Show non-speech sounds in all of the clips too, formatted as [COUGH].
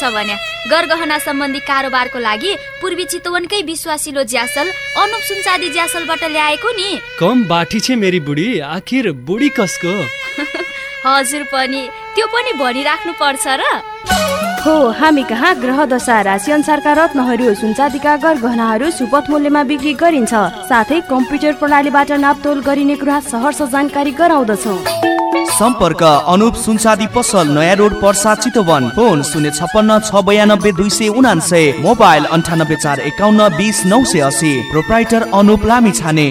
हुन्छ भने गरगहना सम्बन्धी कारोबारको लागि पूर्वी चितवनकै विश्वासिलो ज्यासल अनुप सुनचादी ज्यासलबाट ल्याएको नि। कम बाठी छे मेरी बुढी आखिर बुढी कसको? [LAUGHS] हजुर पनि त्यो पनि भनिराख्नु पर्छ र। हो हामी कहाँ ग्रह दशा राशि अनुसारका रत्नहरू सुनचाँदीका गहनाहरू सुपथ मूल्यमा बिक्री गरिन्छ। साथै कम्प्युटर प्रणालीबाट नापतोल गरिने कुरा सहरर्ष जानकारी गराउँदछौ। सम्पर्क अनुप सुनसादी पसल नयाँ रोड पर्सा चितवन। फोन शून्य छप्पन्न छ बयानब्बे दुई सय उनान्सय मोबाइल अन्ठानब्बे चार एकाउन्न बिस नौ सय असी प्रोप्राइटर अनुप लामी छाने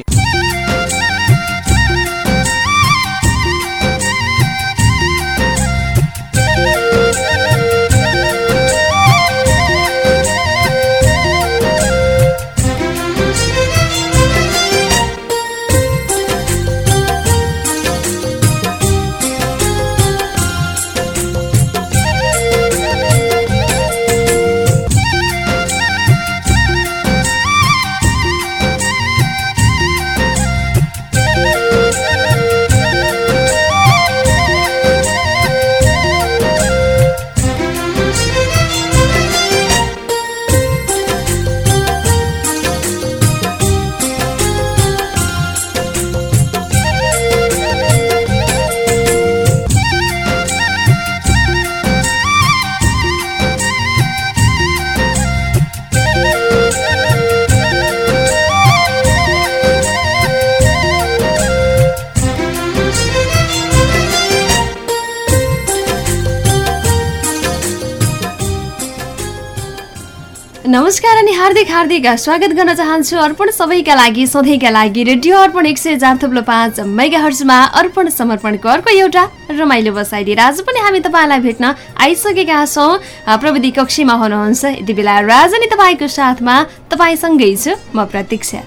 हार्दिक हार्दिक स्वागत गर्न चाहन्छु अर्पण सबैका लागि सधैँका लागि। रेडियो अर्पण एक सय चार थुप्रो पाँच मेगा हर्समा अर्पण समर्पणको अर्को एउटा रमाइलो बसाइदिएर आज पनि हामी तपाईँलाई भेट्न आइसकेका छौँ। प्रविधि कक्षीमा हुनुहुन्छ। यति बेला राजनी तपाईँको साथमा तपाईँसँगै छु। म प्रतीक्षा।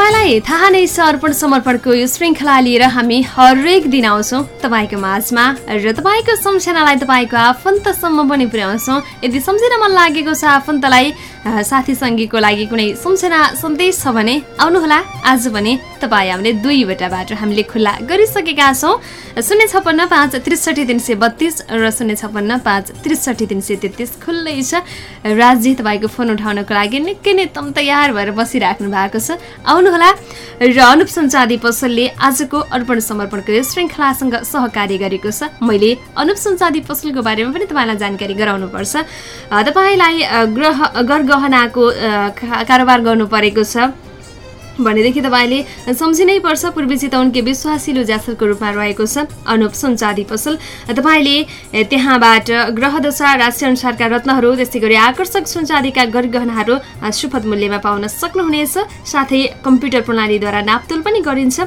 तपाईँलाई थाहा नै छ अर्पण समर्पणको यो श्रृङ्खला लिएर हामी हरेक दिन आउँछौँ तपाईँको माझमा र तपाईँको सम्झनालाई तपाईँको आफन्तसम्म पनि पुर्याउँछौँ। यदि सम्झिन मन लागेको छ आफन्तलाई साथी सङ्गीको लागि कुनै सम्झना सन्देश छ भने आउनुहोला। आज तपाईँ हामीले दुईवटा बाटो हामीले खुल्ला गरिसकेका छौँ। शून्य छप्पन्न पाँच त्रिसठी तिन सय बत्तिस र शून्य छप्पन्न पाँच त्रिसठी तिन सय तेत्तिस खुल्लै छ। राजी तपाईँको फोन उठाउनको लागि निकै नै तम तयार भएर बसिराख्नु भएको छ। आउनुहोला। र अनुप सञ्चादी पसलले आजको अर्पण समर्पणको यो श्रृङ्खलासँग सहकार्य गरेको छ। मैले अनुप सञ्चादी पसलको बारेमा पनि तपाईँलाई जानकारी गराउनुपर्छ। तपाईँलाई ग्रह गरगहनाको कारोबार गर्नु परेको छ। भनेदेखि तपाईँले सम्झिनै पर्छ पूर्वी चितवनकै विश्वासिलो ज्यासलको रूपमा रहेको छ। अनुप सुनचादी पसल तपाईँले त्यहाँबाट ग्रहदशा राशि अनुसारका रत्नहरू त्यस्तै गरी आकर्षक सुनचादीका गरगहनाहरू सुपथ मूल्यमा पाउन सक्नुहुनेछ। साथै कम्प्युटर प्रणालीद्वारा नापतोल पनि गरिन्छ।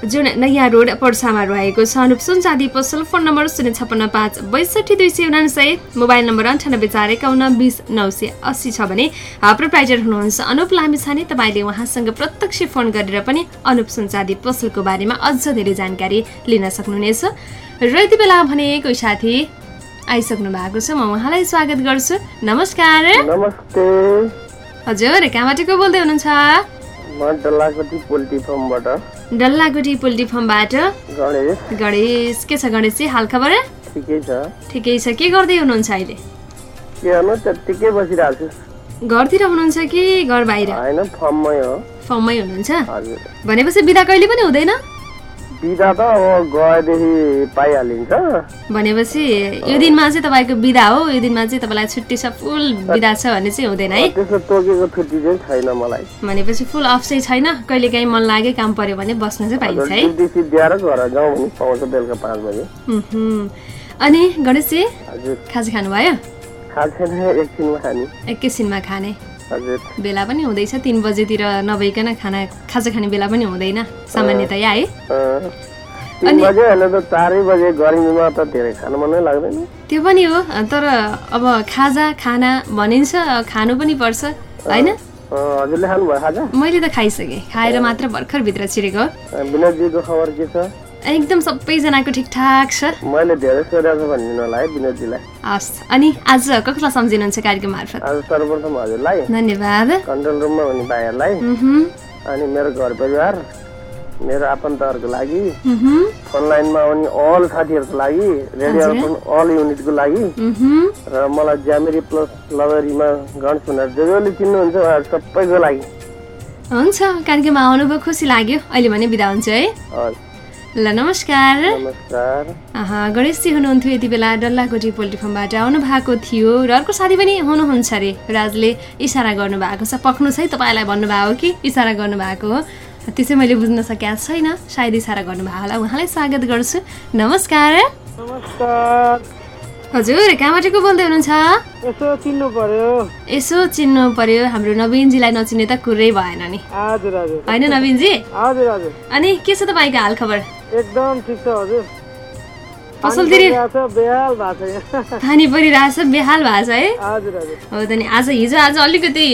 जुन नयाँ रोड पर्सामा रहेको छ अनुप सुनचादी पसल फोन नम्बर शून्य छप्पन्न पाँच बैसठी दुई सय उनासय मोबाइल नम्बर अन्ठानब्बे चार एकाउन्न बिस नौ सय अस्सी छ भने प्रोप्राइटर हुनुहुन्छ। अनुप लामिछाने तपाईँले उहाँसँग प्रत्यक्ष फोन गरेर पनि अनुप सुनचादी पसलको बारेमा अझ धेरै जानकारी लिन सक्नुहुनेछ। र यति बेला भने कोही साथी आइसक्नु भएको छ म उहाँलाई स्वागत गर्छु। नमस्कार। नमस्ते। हजुर कहाँबाट को बोल्दै हुनुहुन्छ? म डल्लाकोटी पोल्ट्री फार्मबाट गणेश। के छ गणेशजी हाल खबर? ठिकै छ। के गर्दै हुनुहुन्छ अहिले? घरतिर हुनुहुन्छ कि घर बाहिर? फर्ममै हुनुहुन्छ। भनेपछि बिदा कहिले पनि हुँदैन? बिदा त अब गएदेखि पाइहालिन्छ। भनेपछि यो दिनमा चाहिँ तपाईँको बिदा हो यो दिनमा चाहिँ तपाईँलाई छुट्टी छ फुल बिदा छ भने चाहिँ हुँदैन है। त्यसो तोकेको छुट्टी चाहिँ छैन मलाई। भनेपछि फुल अफ चाहिँ छैन कहिले काहीँ मन लाग्यो काम पर्यो भने बस्न चाहिँ पाइन्छ है। सिद्ध्याएर घर जाउँ भने पाउँछ बेलुका पाँच बजे। अनि गणेशजी खाजा खानुभयो? एकछिनमा खाने। एकैछिनमा खाने। हजुर बेला पनि हुँदैछ तिन बजेतिर नभइकन खाना खाजा खाने बेला पनि हुँदैन सामान्यतया है। त्यो पनि हो तर अब खाजा खाना भनिन्छ खानु पनि पर्छ होइन? मैले त खाइसकेँ खाएर मात्र भर्खर भित्र छिरेको हो। एकदम सबैजनाको ठिकठाक छ। मैले धेरै सोधेको भनिदिनु होला है विनोदजीलाई हस् अनि आज कसलाई सम्झिनुहुन्छ कार्यक्रम मार्फत? आज सर्वप्रथम हजुरलाई धन्यवाद। कन्ट्रोल रुममा हुने भाइहरूलाई अनि मेरो घर परिवार मेरो आफन्तहरूको लागि फोन लाइनमा आउने अल साथीहरूको लागि रेडियो हजुर। अल युनिटको लागि। र मलाई ज्यामेरी प्लस लबरीमा गणेश भण्डार जो जसले चिन्नुहुन्छ उहाँहरू सबैको लागि। हुन्छ कार्यक्रममा आउनुभयो खुसी लाग्यो। अहिले भने बिदा हुन्छ है। हस्, ल नमस्कार। नमस्कार। गणेशजी हुनुहुन्थ्यो यति बेला डल्लाकोटी पोल्ट्री फार्मबाट आउनु भएको थियो र अर्को साथी पनि हुनुहुन्छ अरे राजले। इसारा गर्नुभएको छ। पक्नु चाहिँ तपाईँलाई भन्नुभयो कि इसारा गर्नुभएको हो? त्यसै मैले बुझ्न सकेको छैन। सायद इसारा गर्नुभयो होला। उहाँलाई स्वागत गर्छु। नमस्कार। नमस्कार। हजुर कहाँबाट को बोल्दै हुनुहुन्छ? यसो चिन्नु पर्यो। यसो चिन्नु पर्यो। हाम्रो नवीनजीलाई नचिने त कुरै भएन नि। हजुर हजुर। होइन नवीनजी? हजुर हजुर। अनि के छ तपाईँको हालखबर? एकदम ठिक छ हजुर। पानी परिरहेछ बेहाल भएको छ। है? हो त नि आज हिजो आज अलिकति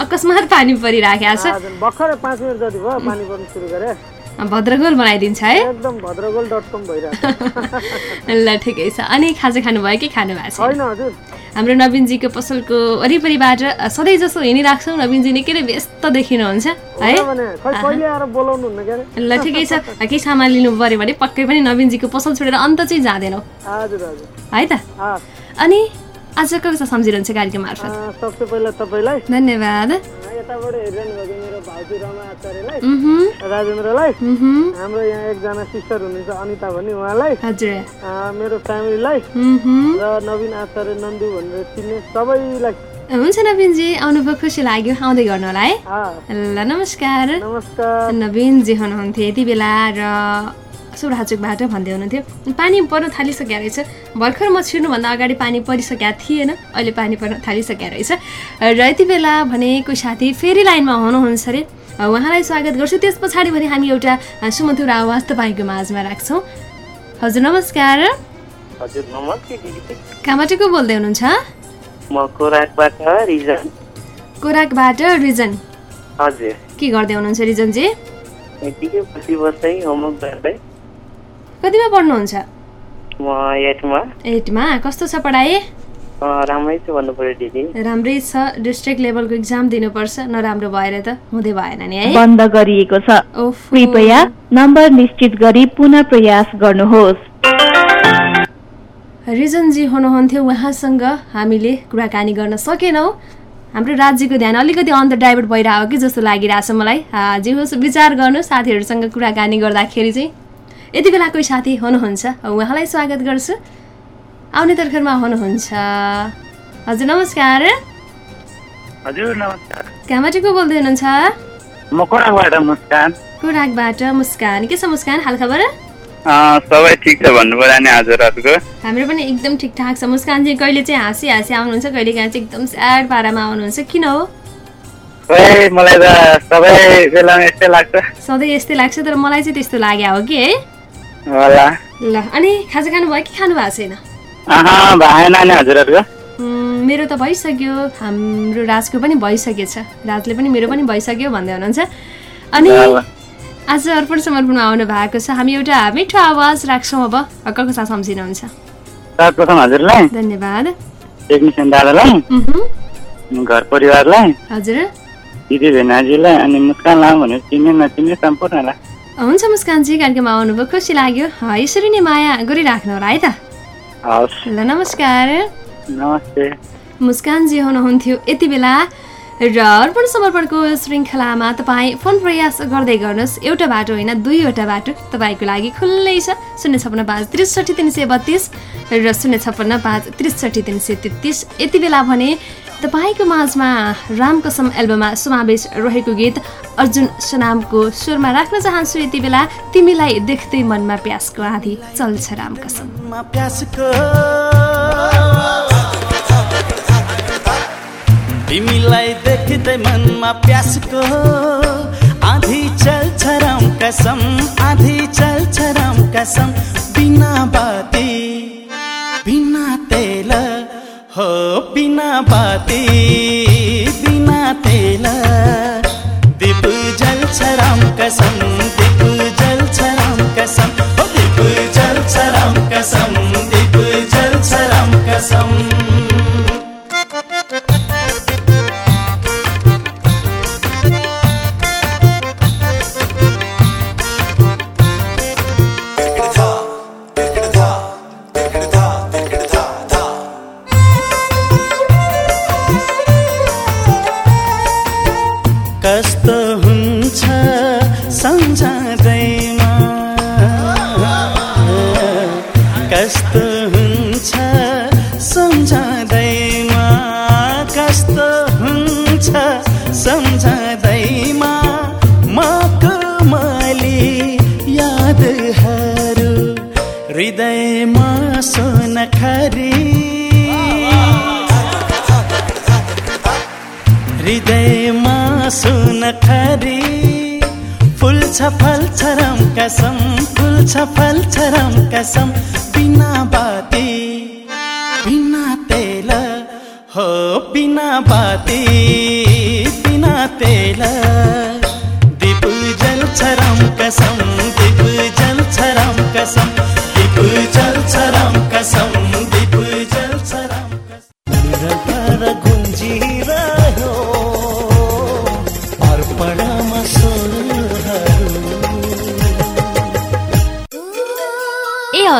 अकस्मात पानी परिराखेको छ। भर्खरै पाँच मिनट जति भयो पानी पर्नु सुरु गरे। भद्रगोल बनाइदिन्छ है। एकदम भद्रगोल डट कम भइरहेको ल ठिकै छ। अनि खाजा खानुभयो कि खानु भएको छैन? हजुर। हाम्रो नवीनजीको पसलको वरिपरिबाट सधैँ जसो हिँडिराख्छौँ नवीनजी निकै नै व्यस्त देखिनुहुन्छ है? ल ठिकै छ। केही सामान लिनु पऱ्यो भने पक्कै पनि नवीनजीको पसल छोडेर अन्त चाहिँ जाँदैनौ। हजुर हजुर। है त? अनि आज कक्षा सम्झिरहन्छ कार्यक्रम मार्फत। सबसे पहिला तपाईँलाई धन्यवाद। यताबाट हेरिरहनु भएको मेरो भाउजू रमा आचार्यलाई। राजेन्द्रलाई। हाम्रो यहाँ एकजना सिस्टर हुनुहुन्छ अनिता भन्ने उहाँलाई। मेरो फ्यामिलीलाई। र नवीन आचार्य नन्दु भनेर चिन्ने सबैलाई। हुन्छ नवीनजी आउनुभयो खुसी लाग्यो। आउँदै गर्नु होला है। ल नमस्कार। नमस्कार। नवीनजी हुनुहुन्थ्यो यति बेला र सुराचुकबाट भन्दै हुनुहुन्थ्यो। पानी पर्न थालिसकेको रहेछ। भर्खर म छिर्नुभन्दा अगाडि पानी परिसकेका थिएन। अहिले पानी पर्न थालिसकेको रहेछ। र यति बेला भने कोही साथी फेरि लाइनमा हुनुहुन्छ अरे। उहाँलाई स्वागत गर्छु। त्यस पछाडि भने हामी एउटा सुमधुर आवाज तपाईँको माझमा राख्छौँ। हजुर नमस्कार। कहाँबाट को बोल्दै हुनुहुन्छ? कोराकबाट रिजन। के गर्दै हुनुहुन्छ रिजनजी यतिकै बसी बस्दै होमवर्क गर्दै कतिमा पढ्नुहुन्छ? म एटमा। एटमा? कस्तो छ पढाइ? राम्रै छ भन्नु पऱ्यो दिदी। राम्रै छ। डिस्ट्रिक्ट लेभलको इक्जाम दिनुपर्छ। नराम्रो भएर त हुँदै भएन नि है? बन्द गरिएको छ। कृपया नम्बर निश्चित गरी पुनः प्रयास गर्नुहोस्। रिजनजी हुनुहुन्थ्यो उहाँसँग। हामीले कुराकानी गर्न सकेनौँ। हाम्रो राज्यको ध्यान अलिकति अन्त डाइभर्ट भइरहेको कि जस्तो लागिरहेछ मलाई। जे होस् विचार गर्नु साथीहरूसँग कुराकानी गर्दाखेरि चाहिँ। यति बेला कोही साथी हुनुहुन्छ। उहाँलाई स्वागत गर्छु। आउने तर्खरमा हुनुहुन्छ। हजुर नमस्कार। हजुर नमस्कार। कहाँबाट को बोल्दै हुनुहुन्छ? म कोराकबाट मुस्कान। कुराकबाट मुस्कान। के छ मुस्कान? हालखबर? सबै ठिक छ भन्नु पर्यो नि हजुरहरूको हाम्रो पनि एकदम ठिकठाक छ। मुस्कानजी कहिले चाहिँ हाँसी हाँसी आउनुहुन्छ? कहिले काहीँ चाहिँ एकदम स्याड पारामा आउनुहुन्छ? किन हो? मलाई त सबै बेलामा यस्तै लाग्छ। सधैँ यस्तै लाग्छ तर मलाई चाहिँ त्यस्तो लाग्यो हो कि है? होला। ल अनि खाजा खानुभयो कि खानु भएको छैन? आहा भएन नि हजुरहरूको। उम्, मेरो त भइसक्यो। हाम्रो राजको पनि भइसकेछ। राजले पनि मेरो पनि भइसक्यो भन्दै हुनुहुन्छ। अनि। आज अर्पण समर्पणमा आउनु भएको छ। हामी एउटा मिठो आवाज राख्छौँ अब। कसको साथ सम्झिनुहुन्छ। सर्वप्रथम हजुरलाई। धन्यवाद। टेक्निसियन दादालाई। घर परिवारलाई। हजुर। दिदी भेनाजीलाई अनि मुस्कान लाम भनेर चिन्ने नचिन्ने सम्पूर्णलाई। हुन्छ मुस्कानजी कार्यक्रममा आउनुभयो खुसी लाग्यो। यसरी नै माया गरिराख्नु होला है त। ल नमस्कार। नमस्ते। मुस्कानजी हुनुहुन्थ्यो यति बेला। र अर्पण समर्पणको श्रृङ्खलामा तपाईँ फोन प्रयास गर्दै गर्नुहोस्। एउटा बाटो होइन दुईवटा बाटो तपाईँको लागि खुल्लै छ। शून्य छप्पन्न पाँच त्रिसठी तिन सय बत्तिस र शून्य छप्पन्न पाँच त्रिसठी तिन सय तेत्तिस। यति बेला भने तपाईँको माझमा रामकसम एल्बममा समावेश रहेको गीत अर्जुन सनामको स्वरमा राख्न चाहन्छु यति बेला तिमीलाई देख्दै मनमा प्यासको आँधी। चल्छ रामकसम तिमीलाई देख्दै मनमा प्यासको आधी चल्छ राम कसम आधी चल्छ राम कसम बिना बाती बिना तेल हो बिना बाती बिना तेल। दीप जल्छ राम कसम दीप जल्छ राम कसम। हो दीप जल्छ राम कसम दीप जल्छ राम कसम। दिला दिप जल छराम कसम दिप जल दिपजनम् कसम।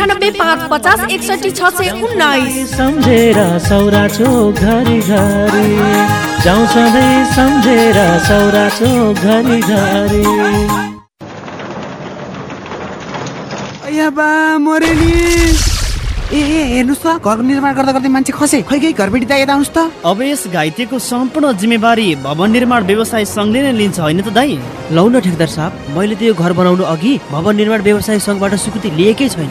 पाँच पचास एकसठी छ सय उन्नाइस। सम्झेर सौरा चोक घरि घरि। जाउँ सधैँ सम्झेर सौरा चोक घरि घरि। बा मरे नि ए ए हेर्नुहोस् त घरको निर्माण गर्दा गर्दै मान्छे खसे। खै खै घरबेटी त यता आउनुहोस् त। अब यस घाइतेको सम्पूर्ण जिम्मेवारी भवन निर्माण व्यवसाय सङ्घले नै लिन्छ होइन त दाई? लौ न ठेकदार साहब मैले त यो घर बनाउनु अघि भवन निर्माण व्यवसाय सङ्घबाट स्वीकृति लिएकै छैन।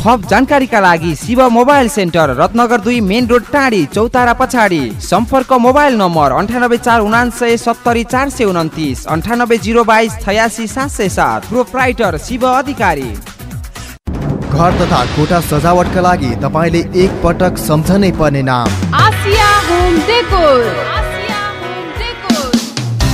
थप जानकारीका लागि शिव मोबाइल सेन्टर रत्नगर दुई मेन रोड टाढी चौतारा पछाडि। सम्पर्क मोबाइल नम्बर अन्ठानब्बे चार उनान्सय सत्तरी चार सय उन्तिस अन्ठानब्बे जिरो बाइस छयासी सात सय सात। प्रोप्राइटर शिव अधिकारी। घर तथा कोठा सजावटका लागि तपाईँले एक पटक सम्झनै पर्ने नाम। Asia home decor.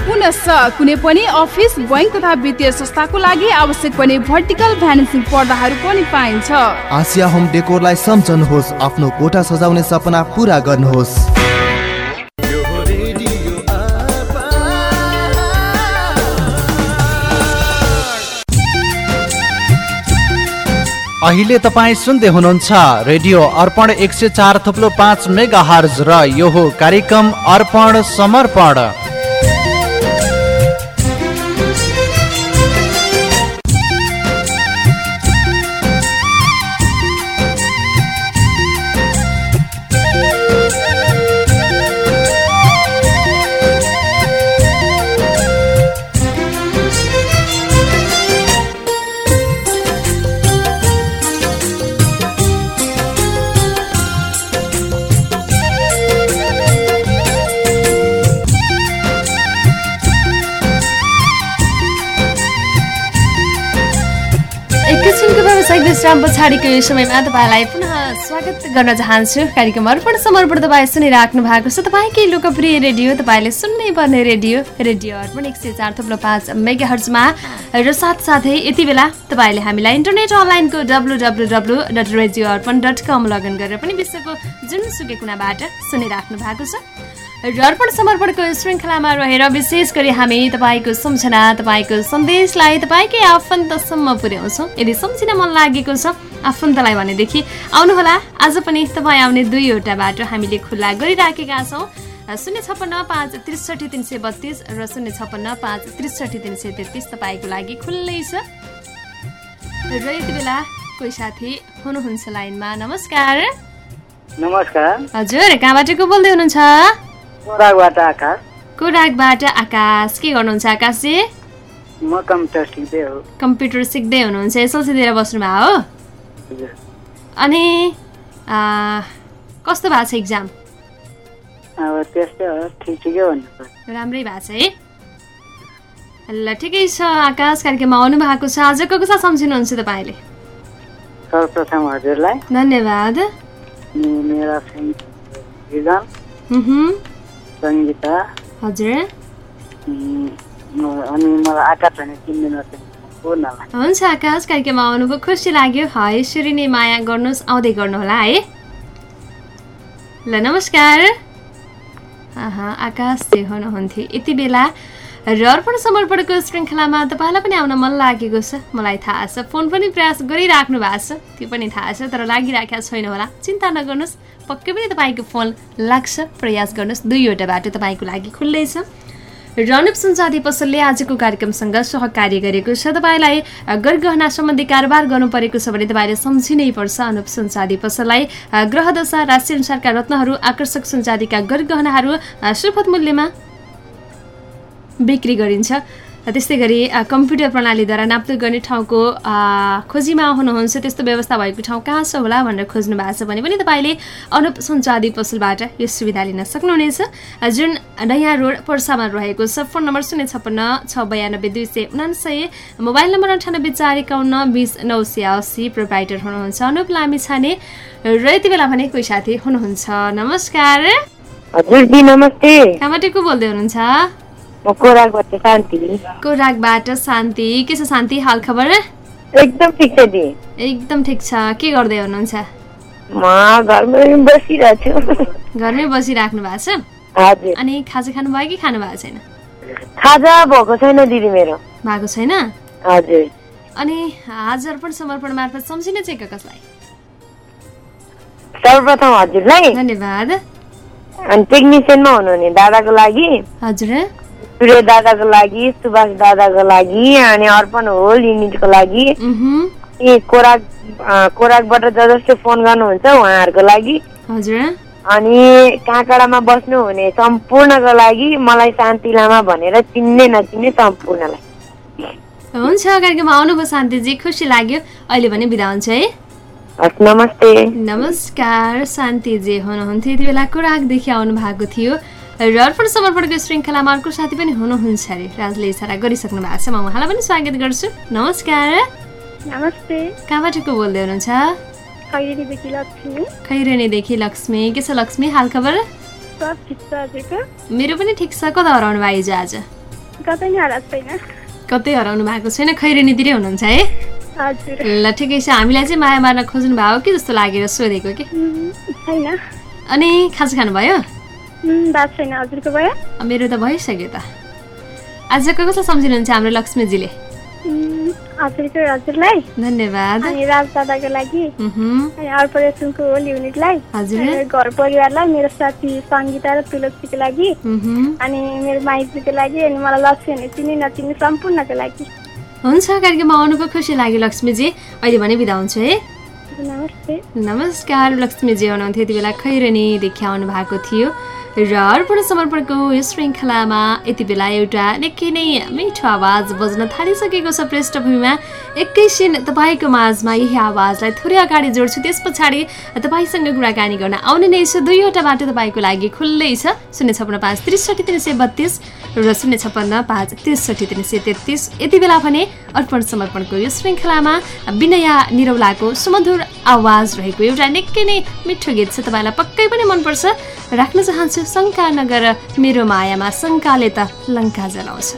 पुनश्च कुनै पनि अफिस बैङ्क तथा वित्तीय संस्थाको लागि आवश्यक पर्ने भर्टिकल भ्यानिसिङ पर्दाहरू पनि पाइन्छ। आसिया होम डेकोरलाई सम्झनुहोस् आफ्नो कोठा सजाउने सपना पुरा गर्नुहोस्। अहिले तपाईँ सुन्दै हुनुहुन्छ रेडियो अर्पण एक सय चार थप्लो पाँच मेगा हर्ज र यो हो कार्यक्रम अर्पण समर्पण। विश्राम पछाडिको यो समयमा तपाईँलाई पुनः स्वागत गर्न चाहन्छु। कार्यक्रम अर्पण समर्पण तपाईँ सुनिराख्नु भएको छ। तपाईँकै लोकप्रिय रेडियो तपाईँले सुन्नै पर्ने रेडियो रेडियो अर्पण एक सय चार थप्लो पाँच मेगा हर्जमा र साथसाथै यति बेला तपाईँले हामीलाई इन्टरनेट अनलाइनको W W W dot radio Arpan dot com login गरेर पनि विश्वको जुनसुकै कुनाबाट सुनिराख्नु भएको छ। र अर्पण समर्पणको श्रृङ्खलामा रहेर विशेष गरी हामी तपाईँको सम्झना तपाईँको सन्देशलाई तपाईँकै आफन्तसम्म पुर्याउँछौँ। यदि सम्झिन मन लागेको छ आफन्तलाई भनेदेखि आउनुहोला। आज पनि तपाईँ आउने दुईवटा बाटो हामीले खुल्ला गरिराखेका छौँ। शून्य छप्पन्न पाँच त्रिसठी तिन सय बत्तिस र शून्य छप्पन्न पाँच त्रिसठी तिन सय तेत्तिस तपाईँको लागि खुल्लै छ। र यति बेला कोही साथी हुनुहुन्छ लाइनमा नमस्कार। नमस्कार। हजुर कहाँबाट को बोल्दै हुनुहुन्छ? कोराकबाट आकाश? कोराकबाट आकाश। के गर्नुहुन्छ आकाशजी म कम्प्युटर सिक्दै हो। कम्प्युटर सिक्दै हुनुहुन्छ। एसएलसी दिएर बस्नुभयो हो? अनि कस्तो भएको छ इक्जाम अब त्यस्तै हो। ठिक ठिकै भन्नु राम्रै भएको छ है? ल ठिकै छ आकाश। कार्यक्रममा आउनु भएको छ। आजको कसलाई सम्झिनुहुन्छ तपाईँले? सर्वप्रथम हजुरलाई। धन्यवाद। मेरा मह्म, सङ्गीता हजुर। अनि मलाई आकाश भने चिन्दैन हुन्छ आकाश कार्यक्रममा आउनुभयो खुसी लाग्यो। है यसरी नै माया गर्नुहोस् आउँदै गर्नुहोला है। ल नमस्कार। आहा, आकाश चाहिँ हुनुहुन्थ्यो। यति बेला र अर्पण समर्पणको श्रृङ्खलामा तपाईँलाई पनि आउन मन लागेको छ। मलाई थाहा छ फोन पनि प्रयास गरिराख्नु भएको छ। त्यो पनि थाहा छ तर लागिराखेको छैन होला। चिन्ता नगर्नुहोस् पक्कै पनि तपाईँको फोन लाग्छ। प्रयास गर्नुहोस् दुईवटा बाटो तपाईँको लागि खुल्लै छ। रणप सुनसादी पसलले आजको कार्यक्रमसँग सहकार्य गरेको छ। तपाईँलाई गरगहना सम्बन्धी कारोबार गर्नु परेको छ भने तपाईँले सम्झिनै पर्छ। अनुप सुनसादी पसललाई ग्रहदशा राशि अनुसारका रत्नहरू आकर्षक सुनचादीका गरगहनाहरू सुपथ मूल्यमा बिक्री गरिन्छ। त्यस्तै गरी कम्प्युटर प्रणालीद्वारा नाप्तोल गर्ने ठाउँको खोजीमा हुनुहुन्छ त्यस्तो व्यवस्था भएको ठाउँ कहाँ छ होला भनेर खोज्नु भएको छ भने पनि तपाईँले अनुप सञ्चादी पसलबाट यो सुविधा लिन सक्नुहुनेछ। जुन नयाँ रोड पर्सामा रहेको छ फोन नम्बर शून्य छप्पन्न छ बयानब्बे दुई सय उनासय मोबाइल नम्बर अन्ठानब्बे चार एकाउन्न बिस नौ सय असी प्रोभाइडर हुनुहुन्छ। अनुप लामी छाने र यति बेला भने कोही साथी हुनुहुन्छ। नमस्कार। हजुर नमस्ते। कहाँबाट को बोल्दै हुनुहुन्छ? कोराकबाट शान्ति कोराकबाट शान्ति के छ शान्ति हाल खबर एकदम ठिक छ दी एकदम ठिक छ के गर्दै हुनुहुन्छ म घरमै बसिरहेको छु घरमै बसिराख्नु भएको छ हजुर अनि खाजा खानुभयो कि खानु भएको छैन खाजा भएको छैन दिदी मेरो भएको छैन हजुर अनि आज अर्पण समर्पण मार्फत सम्झिने चाहिँ कसलाई सर्वप्रथम हजुरलाई धन्यवाद अनि टेक्निसियनमा हुनुहुने दादाको लागि हजुर सूर्य दादाको लागि सुभाष दादाको लागि अनि अर्पण होल युनिटको लागि। ए कोराक कोराकबाट ज जसले फोन गर्नुहुन्छ उहाँहरूको लागि। अनि काँकडामा बस्नुहुने सम्पूर्णको लागि मलाई शान्ति लामा भनेर चिन्ने नचिन्ने सम्पूर्णलाई। हुन्छ कार्यक्रममा आउनुभयो शान्तिजी खुसी लाग्यो। अहिले भने बिदा हुन्छ है। नमस्ते। नमस्कार शान्तिजी। हुनुहुन्थ्यो यति बेला कोराकदेखि आउनु भएको थियो। र अर्पण समर्पणको श्रृङ्खलामा अर्को साथी पनि हुनुहुन्छ अरे। राजले इसारा गरिसक्नु भएको छ। म उहाँलाई पनि स्वागत गर्छु। नमस्कार। नमस्ते। कहाँबाट को बोल्दै हुनुहुन्छ? खैरेनीदेखि लक्ष्मी। के छ लक्ष्मी? हाल खबर? मेरो पनि ठिक छ। कता हराउनु भयो हिजो आज? कतै हराउनु भएको छैन। खैरेनीतिरै हुनुहुन्छ है? ल ठिकै छ। हामीलाई चाहिँ माया मार्न खोज्नु भयो कि जस्तो लागेर सोधेको कि? अनि खाजा खानुभयो? मेरो त भइसक्यो त। आजको कसलाई सम्झिनुहुन्छ हाम्रो लक्ष्मीजीले? धन्यवाद। अनि राज दादाको लागि। अनि अर्परेसनको होल युनिटलाई घर परिवारलाई मेरो साथी सङ्गीता र तुलसीको लागि। अनि मेरो माइतीको लागि। अनि मलाई लक्ष्मी भने चिन्ने नचिन्ने सम्पूर्णको लागि। हुन्छ कार्यक्रममा आउनुको खुसी लाग्यो लक्ष्मीजी। अहिले भने बिदा हुन्छ है। नमस्ते। नमस्कार लक्ष्मीजी हुनुहुन्थ्यो यति बेला खैरनीदेखि आउनु भएको थियो। र अर्पण समर्पणको यो श्रृङ्खलामा यति बेला एउटा निकै नै मिठो आवाज बज्न थालिसकेको छ पृष्ठभूमिमा। एकैछिन तपाईँको माझमा यही आवाजलाई थोरै अगाडि जोड्छु। त्यस पछाडि तपाईँसँग कुराकानी गर्न आउने नै छ। दुईवटा बाटो तपाईँको लागि खुल्लै छ। शून्य छप्पन्न पाँच त्रिसठी तिन सय बत्तिस र शून्य छप्पन्न पाँच त्रिसठी तिन सय तेत्तिस। यति बेला भने अर्पण समर्पणको यो श्रृङ्खलामा विनया निरौलाको सुमधुर आवाज रहेको एउटा निकै नै मिठो गीत छ। तपाईँलाई पक्कै पनि मनपर्छ। राख्न चाहन्छु शङ्का नगर मेरो मायामा शङ्काले त लङ्का जलाउँछ।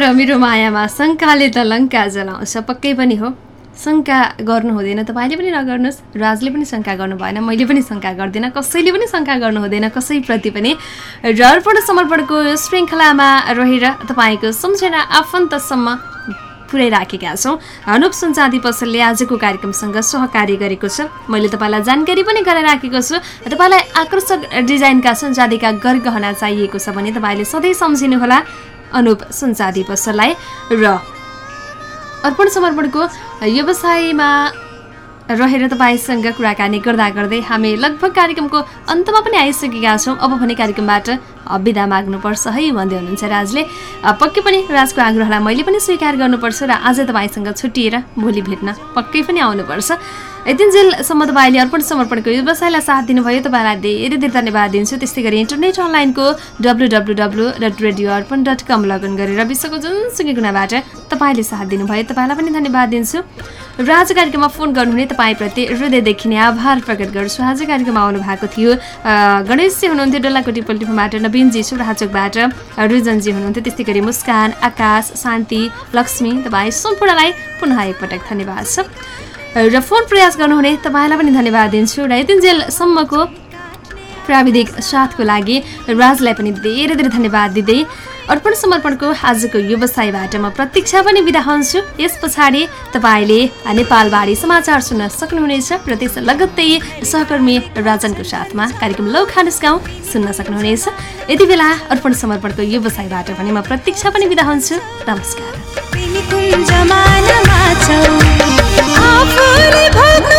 नगर मेरो मायामा शङ्काले त लङ्का जलाउँछ पक्कै पनि हो। शङ्का गर्नु हुँदैन तपाईँले पनि नगर्नुहोस्। राजले पनि शङ्का गर्नु भएन मैले पनि शङ्का गर्दिनँ। कसैले पनि शङ्का गर्नु हुँदैन कसैप्रति पनि। र अर्पण समर्पणको श्रृङ्खलामा रहेर तपाईँको सम्झना आफन्तसम्म पुर्याइराखेका छौँ। अनुप सुनचाँदी पसलले आजको कार्यक्रमसँग सहकार्य गरेको छ। मैले तपाईँलाई जानकारी पनि गराइराखेको छु। तपाईँलाई आकर्षक डिजाइनका सुनचाँदीका गरगहना चाहिएको छ भने तपाईँले सधैँ सम्झिनुहोला। अनुप सुनचाँदी पसललाई र अर्पण समर्पणको व्यवसायमा रहेर तपाईँसँग कुराकानी गर्दा गर्दै हामी लगभग कार्यक्रमको अन्तमा पनि आइसकेका छौँ। अब भने कार्यक्रमबाट बिदा माग्नुपर्छ है। भन्दै हुनुहुन्छ राजले। पक्कै पनि राजको आग्रहलाई मैले पनि स्वीकार गर्नुपर्छ र आज तपाईँसँग छुट्टिएर भोलि भेट्न पक्कै पनि आउनुपर्छ। यतिन्जेलसम्म तपाईँले अर्पण समर्पणको व्यवसायलाई साथ दिनुभयो तपाईँलाई धेरै धेरै धन्यवाद दिन्छु। त्यस्तै गरी इन्टरनेट अनलाइनको W W W dot radio Arpan dot com login गरेर विश्वको जुनसुकै कुनाबाट तपाईँले साथ दिनुभयो। तपाईँलाई पनि धन्यवाद दिन्छु। र आज कार्यक्रममा फोन गर्नुहुने तपाईँप्रति हृदयदेखि नै आभार प्रकट गर्छु। आज कार्यक्रममा आउनु भएको थियो गणेशजी हुनुहुन्थ्यो डल्लाकोटी पल्टीफाबाट नवीनजी सुराचोकबाट रुजनजी हुनुहुन्थ्यो। त्यस्तै गरी मुस्कान आकाश शान्ति लक्ष्मी तपाईँ सम्पूर्णलाई पुनः एकपटक धन्यवाद छ। र फोन प्रयास गर्नुहुने तपाईँलाई पनि धन्यवाद दिन्छु र यतिन्जेलसम्मको प्राविधिक साथको लागि राजलाई पनि धेरै धेरै धन्यवाद दिँदै अर्पण समर्पणको आजको व्यवसायबाट म प्रतीक्षा पनि बिदा हुन्छु। यस पछाडि तपाईँले नेपालबारी समाचार सुन्न सक्नुहुनेछ र लगत्तै सहकर्मी राजनको साथमा कार्यक्रम लौ खानुस गाउँ सुन्न सक्नुहुनेछ। यति बेला अर्पण समर्पणको व्यवसायबाट पनि म प्रतीक्षा पनि बिदा हुन्छु। नमस्कार। कुन जमानामा छौ आफूले भोग्नु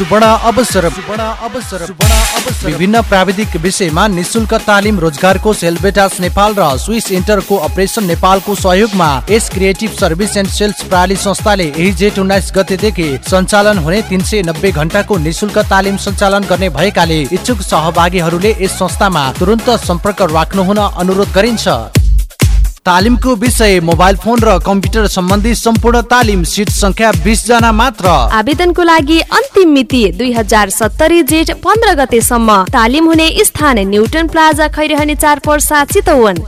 सुवर्ण अवसर। अवसर। विभिन्न प्राविधिक विषयमा निशुल्क तालिम रोजगारको सेलबेटास नेपाल र स्विस इन्टरको अपरेसन नेपालको सहयोगमा S creative service and sales प्रणाली संस्थाले यही जेठ उन्नाइस गतेदेखि सञ्चालन हुने तिन सय नब्बे घण्टाको निशुल्क तालिम सञ्चालन गर्ने भएकाले इच्छुक सहभागीहरूले यस संस्थामा तुरन्त सम्पर्क राख्नुहुन अनुरोध गरिन्छ। तालिमको विषय मोबाइल फोन र कम्प्युटर सम्बन्धी सम्पूर्ण तालिम सिट संख्या बिस जना मात्र। आवेदनको लागि अन्तिम मिति दुई हजार सत्तरी जेठ पन्ध्र गतेसम्म। तालिम हुने स्थान न्युटन प्लाजा खैरहने चार पर्सा चितवन।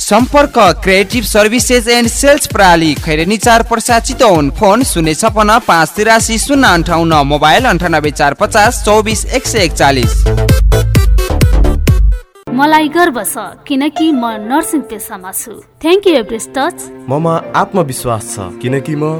सम्पर्क क्रिएटिभ सर्भिसेज एन्ड सेल्स प्रणाली खैरेनी चार पर्सा चितवन। फोन शून्य छपन्न पाँच तिरासी शून्य अन्ठाउन्न मोबाइल अन्ठानब्बे चार पचास चौबिस एक सय एकचालिस। मलाई गर्व छ किनकि म नर्सिङ पेसामा छु। थ्याङ्क यू एभरेस्ट टच ममा आत्मविश्वास छ किनकि म